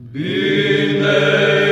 Bine!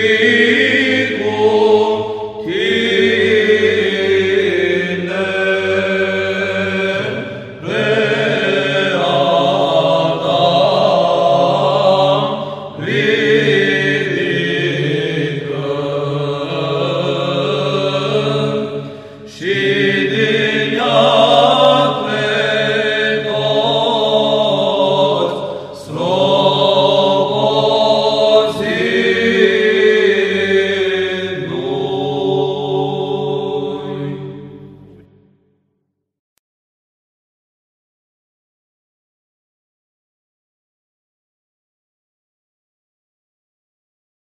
Deus.